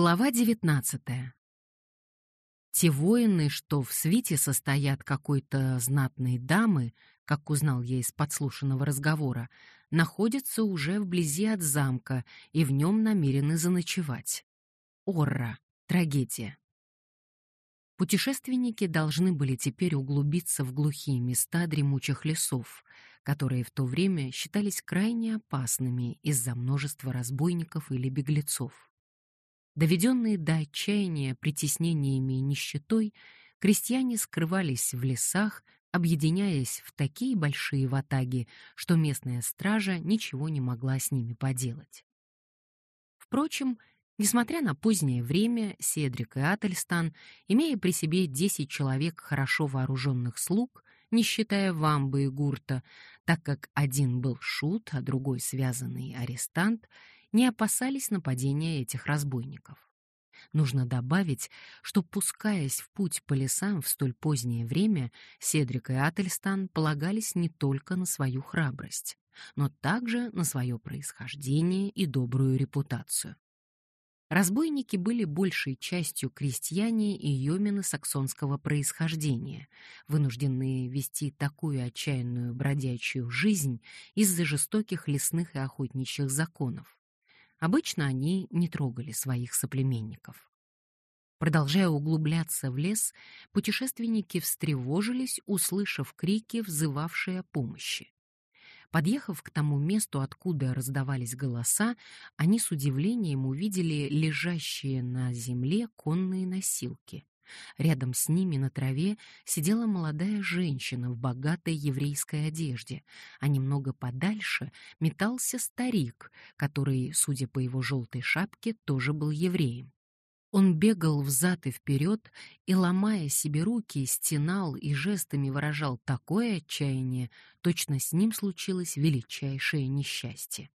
Глава 19. Те воины, что в свите состоят какой-то знатной дамы, как узнал я из подслушанного разговора, находятся уже вблизи от замка и в нем намерены заночевать. Орра. Трагедия. Путешественники должны были теперь углубиться в глухие места дремучих лесов, которые в то время считались крайне опасными из-за множества разбойников или беглецов. Доведенные до отчаяния притеснениями и нищетой, крестьяне скрывались в лесах, объединяясь в такие большие ватаги, что местная стража ничего не могла с ними поделать. Впрочем, несмотря на позднее время, Седрик и Ательстан, имея при себе десять человек хорошо вооруженных слуг, не считая Вамбы и Гурта, так как один был шут, а другой связанный арестант, не опасались нападения этих разбойников. Нужно добавить, что, пускаясь в путь по лесам в столь позднее время, Седрик и Ательстан полагались не только на свою храбрость, но также на свое происхождение и добрую репутацию. Разбойники были большей частью крестьяне и йомены саксонского происхождения, вынужденные вести такую отчаянную бродячую жизнь из-за жестоких лесных и охотничьих законов. Обычно они не трогали своих соплеменников. Продолжая углубляться в лес, путешественники встревожились, услышав крики, взывавшие о помощи. Подъехав к тому месту, откуда раздавались голоса, они с удивлением увидели лежащие на земле конные носилки. Рядом с ними на траве сидела молодая женщина в богатой еврейской одежде, а немного подальше метался старик, который, судя по его желтой шапке, тоже был евреем. Он бегал взад и вперед и, ломая себе руки, стенал и жестами выражал такое отчаяние, точно с ним случилось величайшее несчастье.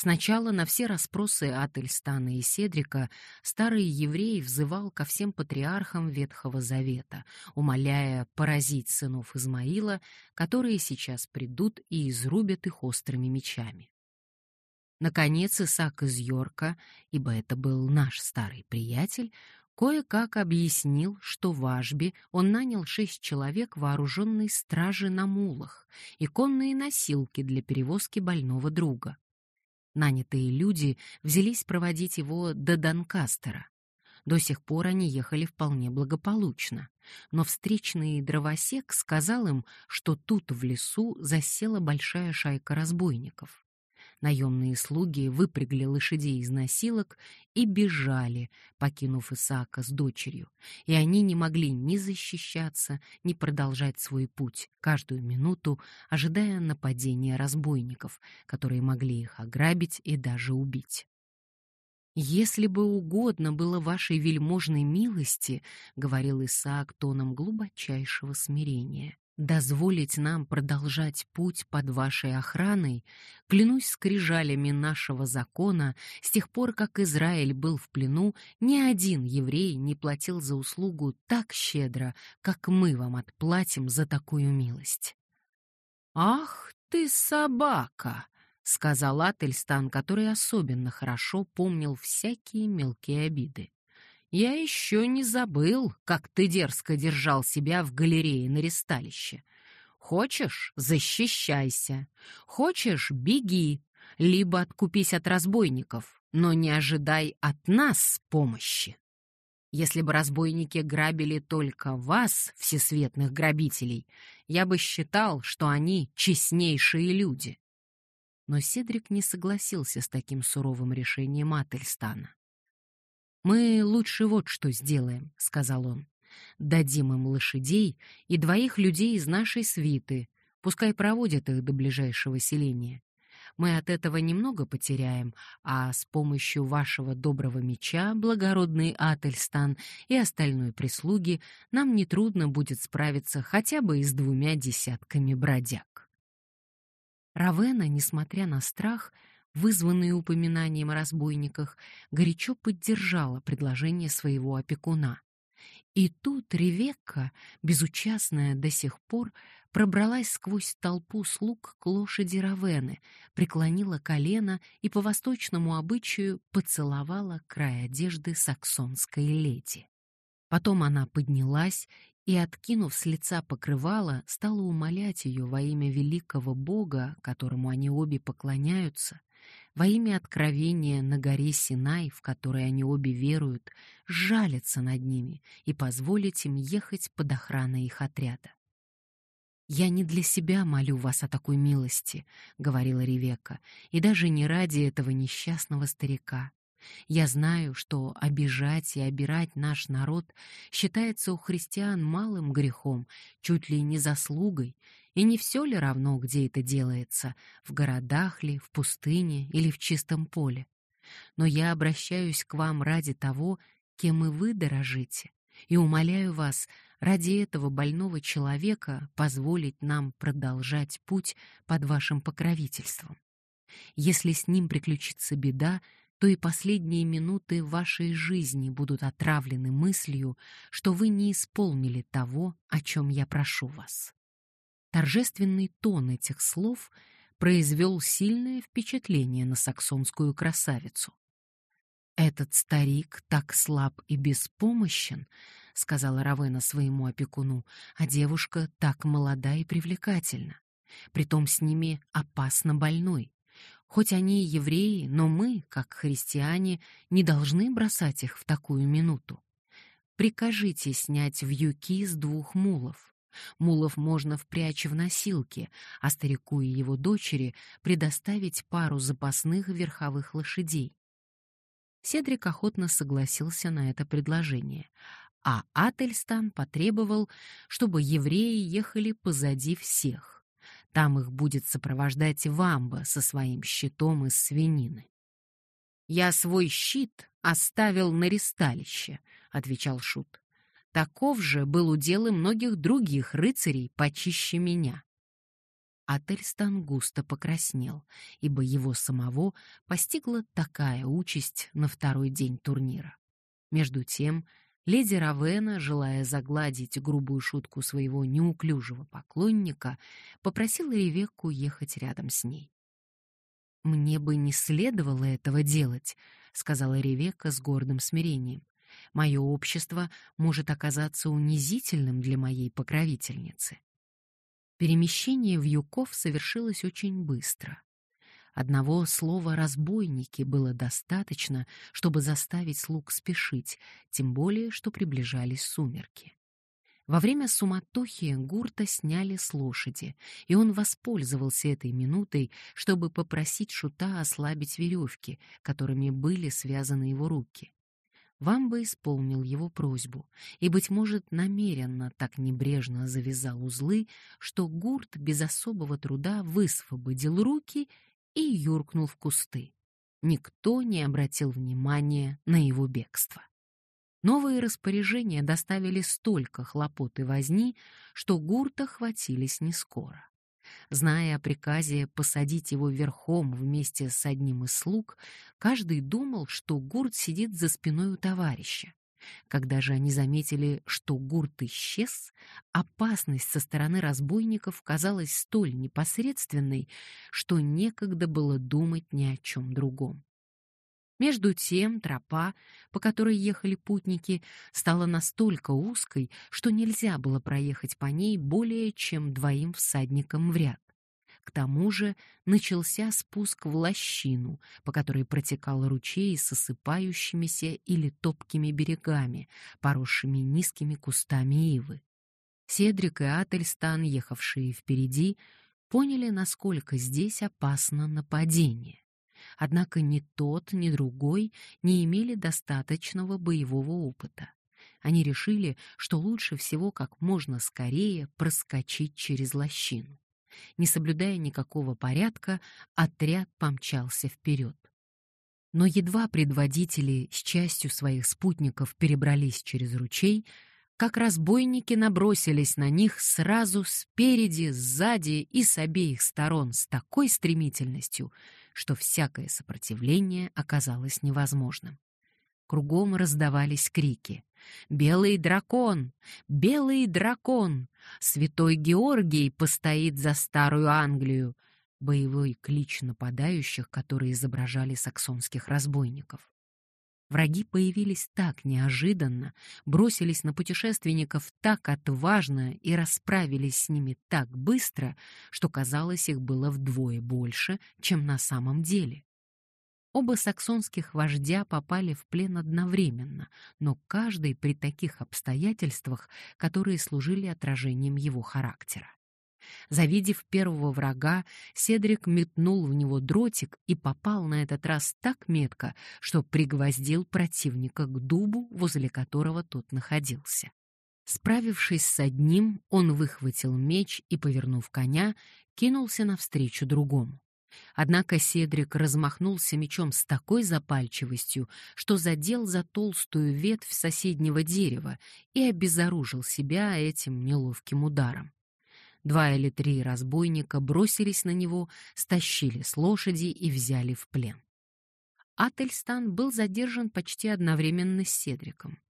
Сначала на все расспросы Ательстана и Седрика старый еврей взывал ко всем патриархам Ветхого Завета, умоляя поразить сынов Измаила, которые сейчас придут и изрубят их острыми мечами. Наконец Исаак из Йорка, ибо это был наш старый приятель, кое-как объяснил, что в Ажбе он нанял шесть человек вооруженной стражи на мулах и конные носилки для перевозки больного друга. Нанятые люди взялись проводить его до Донкастера. До сих пор они ехали вполне благополучно, но встречный дровосек сказал им, что тут в лесу засела большая шайка разбойников. Наемные слуги выпрягли лошадей из носилок и бежали, покинув Исаака с дочерью, и они не могли ни защищаться, ни продолжать свой путь, каждую минуту ожидая нападения разбойников, которые могли их ограбить и даже убить. «Если бы угодно было вашей вельможной милости, — говорил Исаак тоном глубочайшего смирения, дозволить нам продолжать путь под вашей охраной, клянусь скрижалями нашего закона, с тех пор, как Израиль был в плену, ни один еврей не платил за услугу так щедро, как мы вам отплатим за такую милость. «Ах ты собака!» — сказал Ательстан, который особенно хорошо помнил всякие мелкие обиды. Я еще не забыл, как ты дерзко держал себя в галерее на ресталище. Хочешь — защищайся. Хочешь — беги. Либо откупись от разбойников, но не ожидай от нас помощи. Если бы разбойники грабили только вас, всесветных грабителей, я бы считал, что они честнейшие люди. Но Седрик не согласился с таким суровым решением Ательстана. «Мы лучше вот что сделаем», — сказал он. «Дадим им лошадей и двоих людей из нашей свиты, пускай проводят их до ближайшего селения. Мы от этого немного потеряем, а с помощью вашего доброго меча, благородный Ательстан и остальной прислуги нам нетрудно будет справиться хотя бы и с двумя десятками бродяг». Равена, несмотря на страх, — вызванные упоминанием о разбойниках, горячо поддержала предложение своего опекуна. И тут Ревекка, безучастная до сих пор, пробралась сквозь толпу слуг к лошади Равены, преклонила колено и по восточному обычаю поцеловала край одежды саксонской леди. Потом она поднялась и, откинув с лица покрывало, стала умолять ее во имя великого Бога, которому они обе поклоняются, во имя откровения на горе Синай, в которой они обе веруют, жалиться над ними и позволить им ехать под охраной их отряда. «Я не для себя молю вас о такой милости», — говорила Ревекка, «и даже не ради этого несчастного старика. Я знаю, что обижать и обирать наш народ считается у христиан малым грехом, чуть ли не заслугой, и не все ли равно, где это делается, в городах ли, в пустыне или в чистом поле. Но я обращаюсь к вам ради того, кем и вы дорожите, и умоляю вас ради этого больного человека позволить нам продолжать путь под вашим покровительством. Если с ним приключится беда, то и последние минуты вашей жизни будут отравлены мыслью, что вы не исполнили того, о чем я прошу вас. Торжественный тон этих слов произвел сильное впечатление на саксонскую красавицу. «Этот старик так слаб и беспомощен», — сказала Равена своему опекуну, «а девушка так молода и привлекательна. Притом с ними опасно больной. Хоть они и евреи, но мы, как христиане, не должны бросать их в такую минуту. Прикажите снять вьюки с двух мулов. Мулов можно впрячь в носилки, а старику и его дочери предоставить пару запасных верховых лошадей. Седрик охотно согласился на это предложение, а Ательстан потребовал, чтобы евреи ехали позади всех. Там их будет сопровождать Вамба со своим щитом из свинины. «Я свой щит оставил на ристалище», — отвечал Шут. «Таков же был удел и многих других рыцарей почище меня». Ательстан густо покраснел, ибо его самого постигла такая участь на второй день турнира. Между тем Леди Равена, желая загладить грубую шутку своего неуклюжего поклонника, попросила Ревекку ехать рядом с ней. «Мне бы не следовало этого делать», — сказала Ревекка с гордым смирением. «Мое общество может оказаться унизительным для моей покровительницы». Перемещение в Юков совершилось очень быстро. Одного слова «разбойники» было достаточно, чтобы заставить слуг спешить, тем более, что приближались сумерки. Во время суматохи Гурта сняли с лошади, и он воспользовался этой минутой, чтобы попросить Шута ослабить веревки, которыми были связаны его руки. Вамба исполнил его просьбу и, быть может, намеренно так небрежно завязал узлы, что Гурт без особого труда высвободил руки и юркнул в кусты. Никто не обратил внимания на его бегство. Новые распоряжения доставили столько хлопот и возни, что гурта хватились не скоро. Зная о приказе посадить его верхом вместе с одним из слуг, каждый думал, что гурт сидит за спиной у товарища. Когда же они заметили, что гурт исчез, опасность со стороны разбойников казалась столь непосредственной, что некогда было думать ни о чем другом. Между тем тропа, по которой ехали путники, стала настолько узкой, что нельзя было проехать по ней более чем двоим всадникам в ряд. К тому же начался спуск в лощину, по которой протекал ручей с осыпающимися или топкими берегами, поросшими низкими кустами ивы. Седрик и Ательстан, ехавшие впереди, поняли, насколько здесь опасно нападение. Однако ни тот, ни другой не имели достаточного боевого опыта. Они решили, что лучше всего как можно скорее проскочить через лощину. Не соблюдая никакого порядка, отряд помчался вперед. Но едва предводители с частью своих спутников перебрались через ручей, как разбойники набросились на них сразу спереди, сзади и с обеих сторон с такой стремительностью, что всякое сопротивление оказалось невозможным. Кругом раздавались крики. «Белый дракон! Белый дракон! Святой Георгий постоит за старую Англию!» Боевой клич нападающих, которые изображали саксонских разбойников. Враги появились так неожиданно, бросились на путешественников так отважно и расправились с ними так быстро, что казалось, их было вдвое больше, чем на самом деле. Оба саксонских вождя попали в плен одновременно, но каждый при таких обстоятельствах, которые служили отражением его характера. Завидев первого врага, Седрик метнул в него дротик и попал на этот раз так метко, что пригвоздил противника к дубу, возле которого тот находился. Справившись с одним, он выхватил меч и, повернув коня, кинулся навстречу другому. Однако Седрик размахнулся мечом с такой запальчивостью, что задел за толстую ветвь соседнего дерева и обезоружил себя этим неловким ударом. Два или три разбойника бросились на него, стащили с лошади и взяли в плен. Ательстан был задержан почти одновременно с Седриком.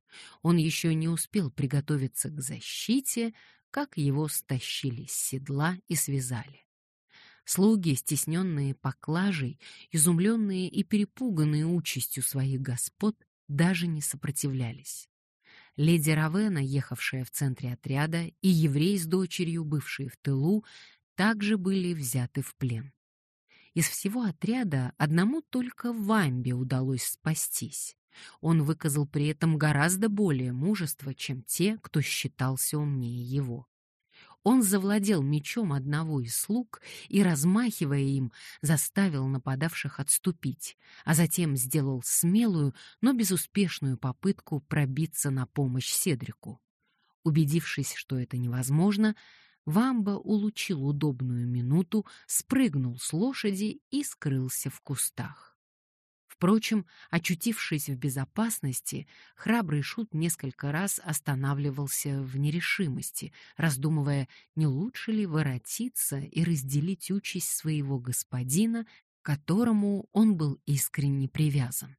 Он еще не успел приготовиться к защите, как его стащили с седла и связали. Слуги, стесненные поклажей, изумленные и перепуганные участью своих господ, даже не сопротивлялись. Леди Равена, ехавшая в центре отряда, и еврей с дочерью, бывшие в тылу, также были взяты в плен. Из всего отряда одному только Вамбе удалось спастись. Он выказал при этом гораздо более мужества, чем те, кто считался умнее его. Он завладел мечом одного из слуг и, размахивая им, заставил нападавших отступить, а затем сделал смелую, но безуспешную попытку пробиться на помощь Седрику. Убедившись, что это невозможно, Вамба улучил удобную минуту, спрыгнул с лошади и скрылся в кустах. Впрочем, очутившись в безопасности, храбрый шут несколько раз останавливался в нерешимости, раздумывая, не лучше ли воротиться и разделить участь своего господина, к которому он был искренне привязан.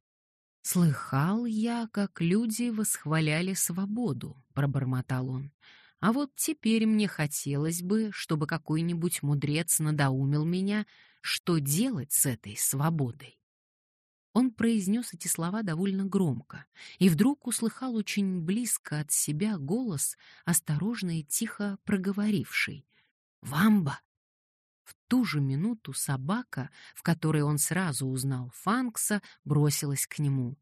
«Слыхал я, как люди восхваляли свободу», — пробормотал он. «А вот теперь мне хотелось бы, чтобы какой-нибудь мудрец надоумил меня, что делать с этой свободой». Он произнес эти слова довольно громко и вдруг услыхал очень близко от себя голос, осторожно и тихо проговоривший «Вамба!». В ту же минуту собака, в которой он сразу узнал Фанкса, бросилась к нему.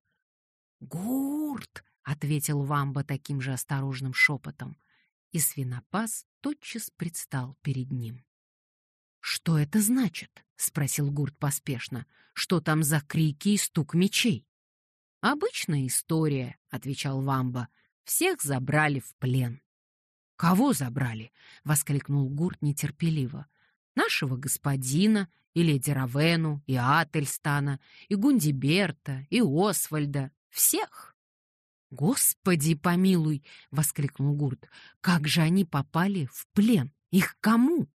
«Гурт!» — ответил Вамба таким же осторожным шепотом, и свинопас тотчас предстал перед ним. «Что это значит?» — спросил Гурт поспешно. «Что там за крики и стук мечей?» «Обычная история», — отвечал Вамба. «Всех забрали в плен». «Кого забрали?» — воскликнул Гурт нетерпеливо. «Нашего господина, и леди Равену, и Ательстана, и Гундиберта, и Освальда. Всех!» «Господи помилуй!» — воскликнул Гурт. «Как же они попали в плен? Их кому?»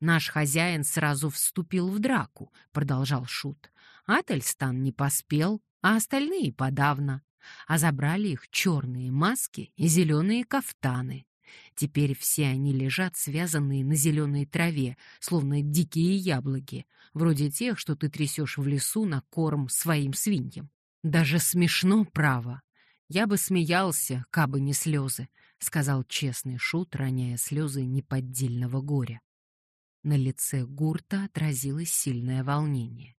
Наш хозяин сразу вступил в драку, продолжал шут. Ательстан не поспел, а остальные подавно. А забрали их черные маски и зеленые кафтаны. Теперь все они лежат связанные на зеленой траве, словно дикие яблоки, вроде тех, что ты трясешь в лесу на корм своим свиньям. Даже смешно, право. Я бы смеялся, кабы не слезы, сказал честный шут, роняя слезы неподдельного горя. На лице Гурта отразилось сильное волнение.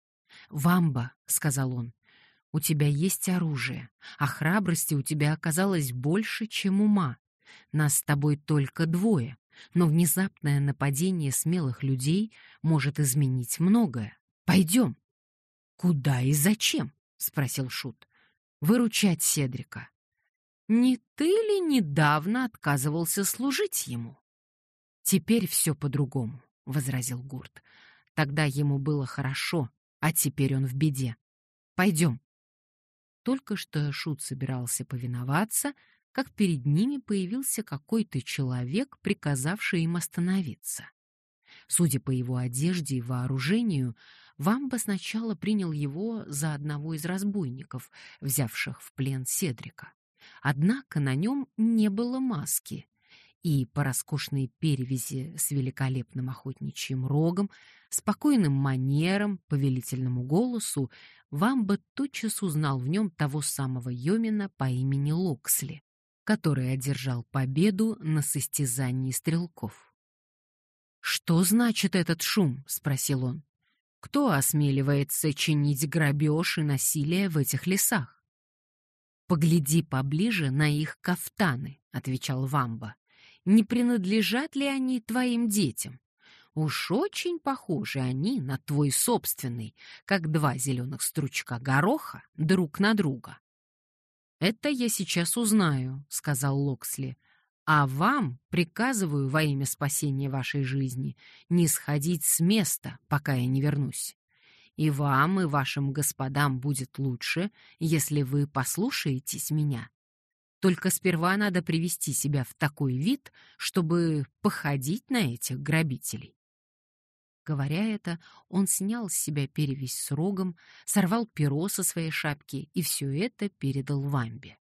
«Вамба», — сказал он, — «у тебя есть оружие, а храбрости у тебя оказалось больше, чем ума. Нас с тобой только двое, но внезапное нападение смелых людей может изменить многое. Пойдем». «Куда и зачем?» — спросил Шут. «Выручать Седрика». «Не ты ли недавно отказывался служить ему?» «Теперь все по-другому возразил Гурт. Тогда ему было хорошо, а теперь он в беде. Пойдем. Только что Шут собирался повиноваться, как перед ними появился какой-то человек, приказавший им остановиться. Судя по его одежде и вооружению, Вамба сначала принял его за одного из разбойников, взявших в плен Седрика. Однако на нем не было маски, и по роскошной перевязи с великолепным охотничьим рогом, спокойным манерам, повелительному голосу, вам бы тотчас узнал в нем того самого Йомина по имени Локсли, который одержал победу на состязании стрелков. «Что значит этот шум?» — спросил он. «Кто осмеливается чинить грабеж и насилие в этих лесах?» «Погляди поближе на их кафтаны», — отвечал Вамба не принадлежат ли они твоим детям. Уж очень похожи они на твой собственный, как два зеленых стручка гороха друг на друга. «Это я сейчас узнаю», — сказал Локсли. «А вам приказываю во имя спасения вашей жизни не сходить с места, пока я не вернусь. И вам, и вашим господам будет лучше, если вы послушаетесь меня только сперва надо привести себя в такой вид, чтобы походить на этих грабителей. Говоря это, он снял с себя перевязь с рогом, сорвал перо со своей шапки и все это передал Вамбе.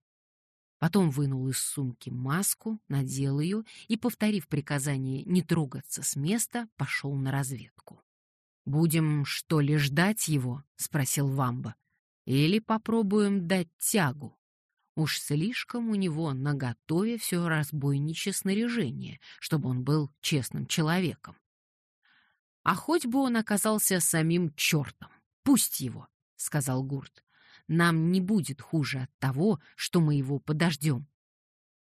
Потом вынул из сумки маску, надел ее и, повторив приказание не трогаться с места, пошел на разведку. «Будем, что ли, ждать его?» — спросил Вамба. «Или попробуем дать тягу?» Уж слишком у него наготове все разбойничье снаряжение, чтобы он был честным человеком. А хоть бы он оказался самим чертом, пусть его, — сказал Гурт. Нам не будет хуже от того, что мы его подождем.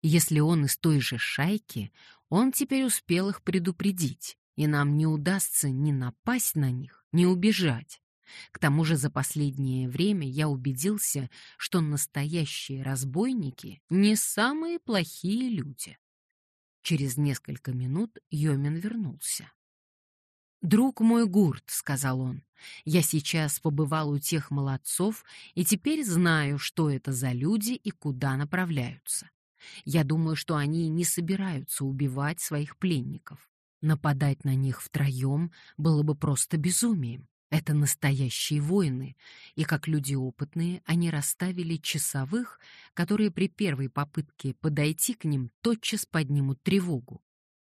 Если он из той же шайки, он теперь успел их предупредить, и нам не удастся ни напасть на них, ни убежать. К тому же за последнее время я убедился, что настоящие разбойники не самые плохие люди. Через несколько минут Йомин вернулся. «Друг мой Гурт», — сказал он, — «я сейчас побывал у тех молодцов и теперь знаю, что это за люди и куда направляются. Я думаю, что они не собираются убивать своих пленников. Нападать на них втроем было бы просто безумием. Это настоящие воины, и как люди опытные, они расставили часовых, которые при первой попытке подойти к ним тотчас поднимут тревогу.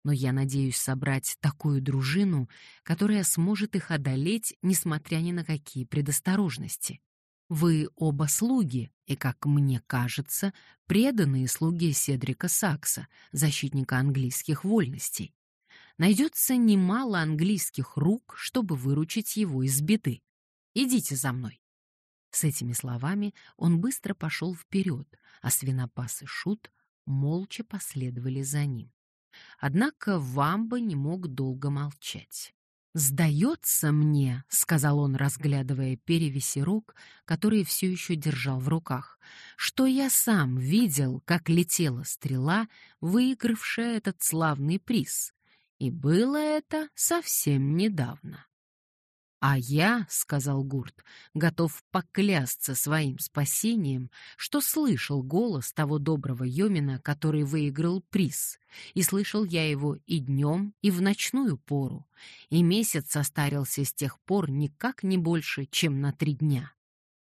Но я надеюсь собрать такую дружину, которая сможет их одолеть, несмотря ни на какие предосторожности. Вы оба слуги, и, как мне кажется, преданные слуги Седрика Сакса, защитника английских вольностей найдется немало английских рук, чтобы выручить его из беды. Идите за мной. С этими словами он быстро пошел вперед, а свинопас и шут молча последовали за ним. Однако Вамба не мог долго молчать. «Сдается мне», — сказал он, разглядывая перевеси рук, которые все еще держал в руках, «что я сам видел, как летела стрела, выигравшая этот славный приз, и было это совсем недавно. «А я, — сказал Гурт, — готов поклясться своим спасением, что слышал голос того доброго Йомина, который выиграл приз, и слышал я его и днем, и в ночную пору, и месяц состарился с тех пор никак не больше, чем на три дня.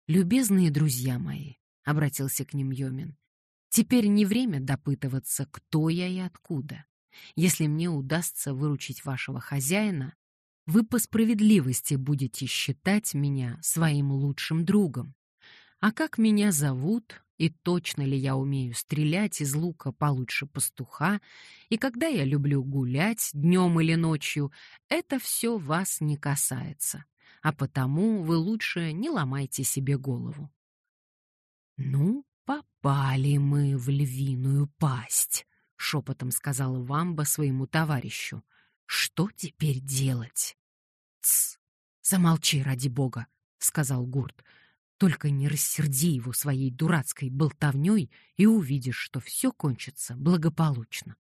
Любезные друзья мои, — обратился к ним Йомин, — теперь не время допытываться, кто я и откуда. Если мне удастся выручить вашего хозяина, вы по справедливости будете считать меня своим лучшим другом. А как меня зовут, и точно ли я умею стрелять из лука получше пастуха, и когда я люблю гулять днем или ночью, это все вас не касается, а потому вы лучше не ломайте себе голову. Ну, попали мы в львиную пасть шепотом сказала Вамба своему товарищу. Что теперь делать? Тс, замолчи ради бога, сказал Гурт. Только не рассерди его своей дурацкой болтовней и увидишь, что все кончится благополучно.